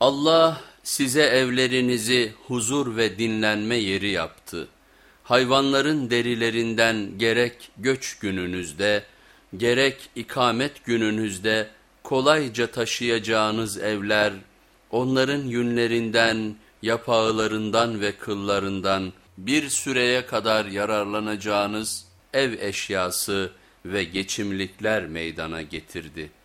Allah size evlerinizi huzur ve dinlenme yeri yaptı. Hayvanların derilerinden gerek göç gününüzde, gerek ikamet gününüzde kolayca taşıyacağınız evler, onların yünlerinden, yapağılarından ve kıllarından bir süreye kadar yararlanacağınız ev eşyası ve geçimlikler meydana getirdi.''